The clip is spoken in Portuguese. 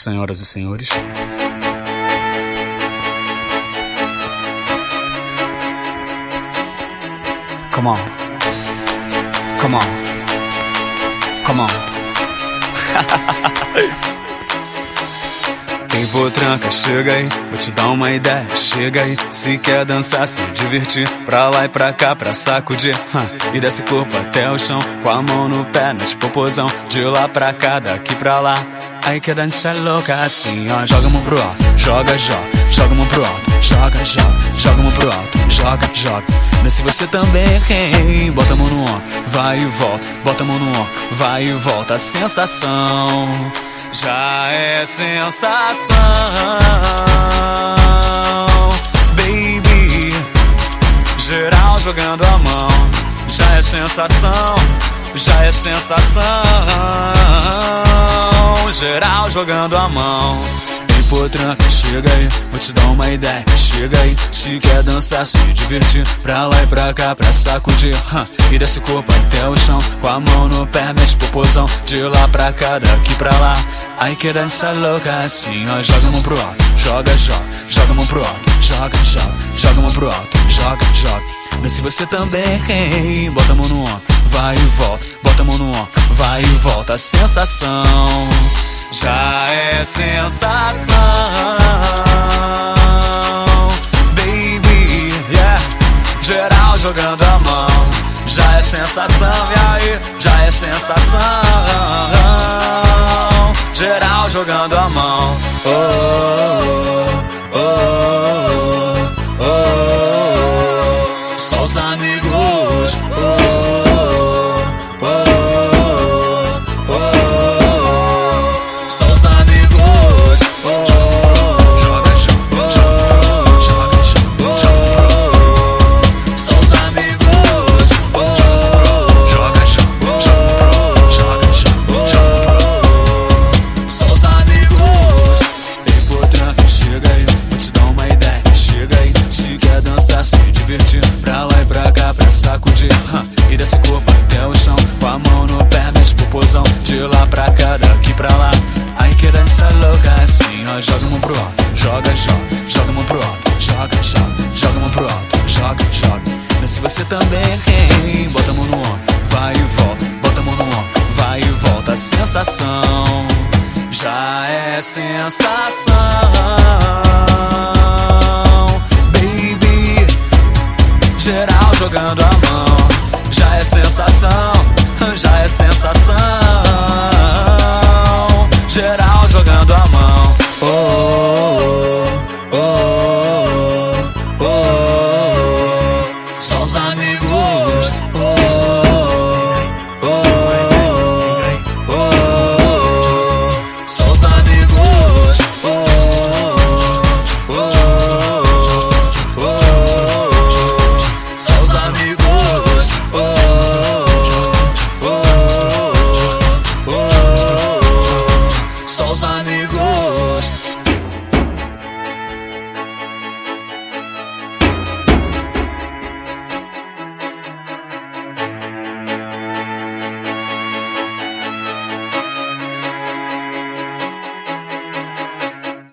senhoras e senhores. Come on. Come on. Come on. Tem potranca, chega aí, vou te dar uma ideia, chega aí. Se quer dançar, se divertir, pra lá e pra cá, pra sacudir. Huh. E desce corpo até o chão, com a mão no pé, nas popozão. De lá pra cá, daqui pra lá. Aí quer dançar louca assim, ó. Joga a mão pro alto, joga, joga, joga a mão pro alto, joga, joga, joga a mão pro alto, joga, joga. Desce você também, hey, bota a mão no ombro, vai e volta, bota a mão no ombro, vai e volta. A sensação já é sensação, baby. Geral jogando a mão, já é sensação, já é sensação. Geral jogando a mão. Potranca, chega aí, vou te dar uma ideia. Chega aí, se quer dançar, se divertir. Pra lá e pra cá, pra sacudir. E desce o corpo até o chão, com a mão no pé, mexe popozão. De lá pra cá, daqui pra lá. Aí que dança louca assim, ó. Joga a mão pro alto, joga, joga, joga a mão pro alto, joga, joga, joga a mão pro alto, joga, joga. Desce você também, hey, bota a mão no ombro, vai e volta, bota a mão no ombro, vai e volta. A sensação já é sensação, baby, yeah. Geral jogando a mão, já é sensação, e aí, já é sensação. Geral jogando a mão, oh, sacudir E desce o corpo até o chão Com a mão no pé, mexe popozão De lá pra cá, daqui pra lá. Aí que dança louca assim, ó Joga mão pro alto, joga, joga Joga mão pro alto, joga, joga Joga mão pro alto, joga, joga. Desce você também, hein Bota a mão no ombro, vai e volta Bota a mão no ombro, vai e volta. A sensação já é sensação geral jogando a mão. Já é sensação, já é sensação.